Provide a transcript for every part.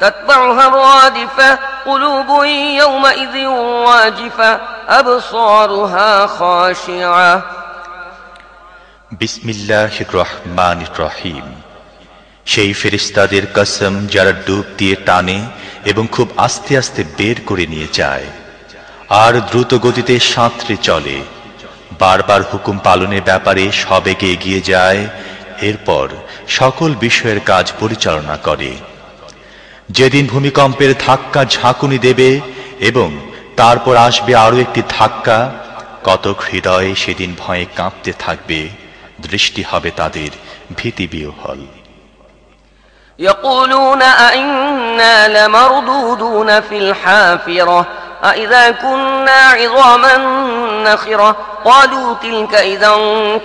تتبعها الرادفة قلوب يومئذ واجفة أبصارها خاشعة বিসমিল্লাহ রহমান রহিম সেই ফেরিস্তাদের কসম যারা ডুব দিয়ে টানে এবং খুব আস্তে আস্তে বের করে নিয়ে যায় আর দ্রুত গতিতে সাঁতরে চলে বারবার হুকুম পালনের ব্যাপারে সবেগে এগিয়ে যায় এরপর সকল বিষয়ের কাজ পরিচালনা করে যেদিন ভূমিকম্পের ধাক্কা ঝাঁকুনি দেবে এবং তারপর আসবে আরো একটি ধাক্কা কত হৃদয়ে সেদিন ভয়ে কাঁপতে থাকবে দৃষ্টি হবে তাদের ভীতি বিহল يقولون أئنا لمردودون في الحافرة أئذا كنا عظاما نخرة قالوا تلك إذا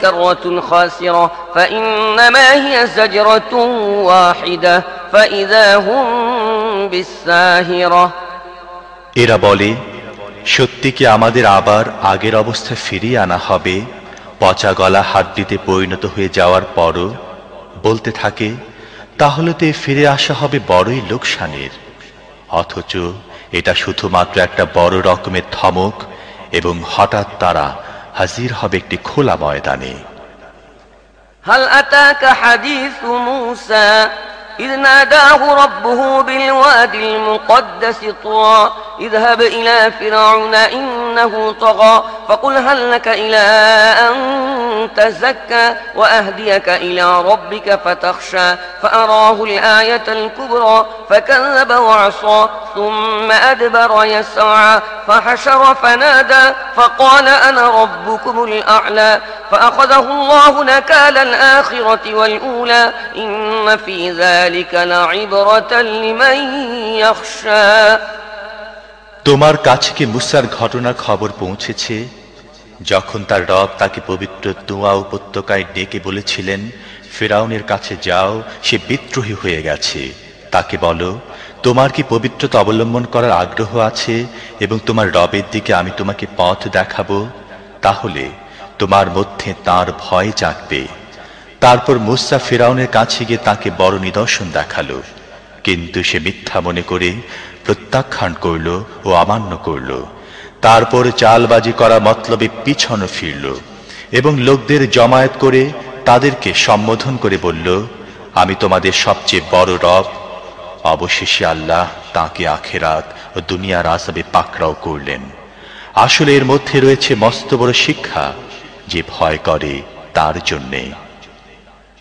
كرة خاسرة فإنما هي زجرة واحدة فإذا هم بالساهرة এরা বলে সত্যি কি আমাদের আবার আগের অবস্থা ফিরিয়ে আনা হবে? পচা গলা হাড্ডিতে পরিণত হয়ে যাওয়ার পরও বলতে থাকে তাহলে তো ফিরে আসা হবে বড়ই লোকসানের। অথচ এটা শুধুমাত্র একটা বড় রকমের থমক এবং হঠাৎ তারা হাজির হবে একটি খোলা ময়দানে। হাল আতাকা হাদিস মুসা إذ ناداه ربه بالواد المقدس طوى اذهب إلى فرعون إنه طغى فقل هل لك إلى أن تزكى وأهديك إلى ربك فتخشى فأراه الآية الكبرى فكذب وعصى ثم أدبر يسعى فحشر فنادى فقال أنا ربكم الأعلى فأخذه الله نكال الآخرة والأولى إن في ذلك لعبرة لمن يخشى তোমার কাছে কি মুসার ঘটনার খবর পৌঁছেছে? যখন তার রব তাকে পবিত্র তুয়া উপত্যকায় ডেকে বলেছিলেন, ফেরাউনের কাছে যাও, সে বিদ্রোহী হয়ে গেছে। তাকে বলো, তোমার কি পবিত্রতা অবলম্বন করার আগ্রহ আছে এবং তোমার রবের দিকে আমি তোমাকে পথ দেখাবো? তাহলে তোমার মধ্যে তার ভয় জাগবে। তারপর মুসা ফেরাউনের কাছে গিয়ে তাকে বড় নিদর্শন দেখাল। কিন্তু সে মিথ্যা মনে করে প্রত্যাখ্যান করল ও অমান্য করল। তারপর চালবাজি করা মতলবে পিছনে ফিরল এবং লোকদের জমায়েত করে তাদেরকে সম্বোধন করে বলল, আমি তোমাদের সবচেয়ে বড় রব। অবশেষে আল্লাহ তাকে আখেরাত ও দুনিয়ার আসাবে পাকড়াও করলেন। আসলে এর মধ্যে রয়েছে মস্ত বড় শিক্ষা যে ভয় করে তার জন্যে।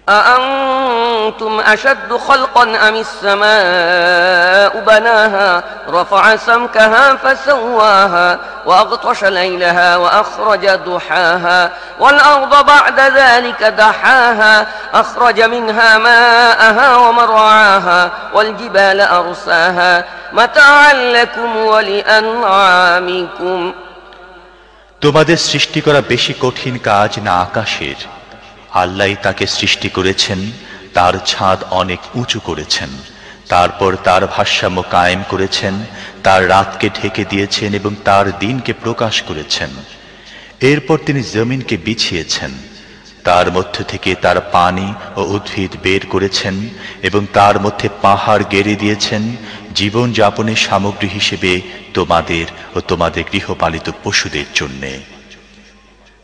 أأنتم أشد خلقا أم السماء بناها رفع سمكها فسواها وأغطش ليلها وأخرج ضحاها والأرض بعد ذلك دحاها أخرج منها ماءها ومرعاها والجبال أرساها متاعا لكم ولأنعامكم তোমাদের সৃষ্টি করা বেশি কঠিন কাজ না আকাশের আল্লাহ তাকে সৃষ্টি করেছেন, তার ছাদ অনেক উঁচু করেছেন। তারপর তার ভারসাম্য কায়েম করেছেন, তার রাতকে ঢেকে দিয়েছেন এবং তার দিনকে প্রকাশ করেছেন। এরপর তিনি জমিনকে বিছিয়েছেন। তার মধ্য থেকে তার পানি ও উদ্ভিদ বের করেছেন এবং তার মধ্যে পাহাড় গেড়ে দিয়েছেন জীবন যাপনের সামগ্রী হিসেবে তোমাদের ও তোমাদের গৃহপালিত পশুদের জন্যে।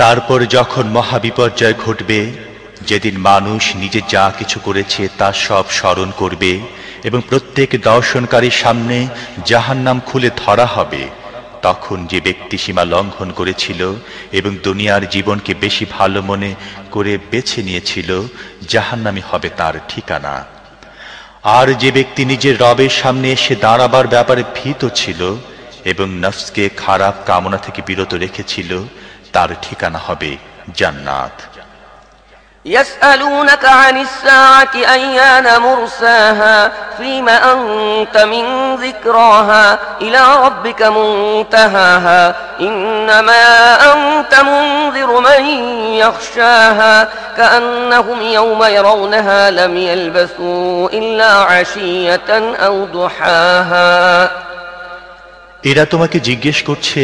তারপর যখন মহাবিপর্যয় ঘটবে, যেদিন মানুষ নিজে যা কিছু করেছে তা সব স্মরণ করবে এবং প্রত্যেক দর্শনকারীর সামনে জাহান্নাম খুলে ধরা হবে, তখন যে ব্যক্তি সীমা লঙ্ঘন করেছিল এবং দুনিয়ার জীবনকে বেশি ভালো মনে করে বেছে নিয়েছিল, জাহান্নামি হবে তার ঠিকানা। আর যে ব্যক্তি নিজের রবের সামনে এসে দাঁড়াবার ব্যাপারে ভীত ছিল এবং নফসকে খারাপ কামনা থেকে বিরত রেখেছিল তার ঠিকানা হবে জান্নাত يسألونك عن الساعة أيان مرساها فيما أنت من ذكراها إلى ربك منتهاها إنما أنت منذر من يخشاها كأنهم يوم يرونها لم يلبثوا إلا عشية أو ضحاها এরা তোমাকে জিজ্ঞেস করছে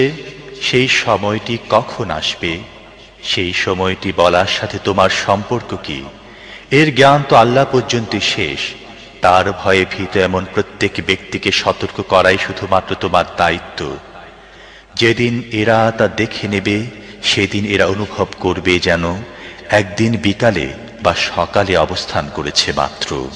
সেই সময়টি কখন আসবে? সেই সময়টি বলার সাথে তোমার সম্পর্ক কি? এর জ্ঞান তো আল্লাহ পর্যন্ত শেষ। তার ভয়ে ভীত এমন প্রত্যেক ব্যক্তিকে সতর্ক করাই শুধুমাত্র তোমার দায়িত্ব। যেদিন এরা তা দেখে নেবে, সেদিন এরা অনুভব করবে যেন একদিন বিকালে বা সকালে অবস্থান করেছে মাত্র।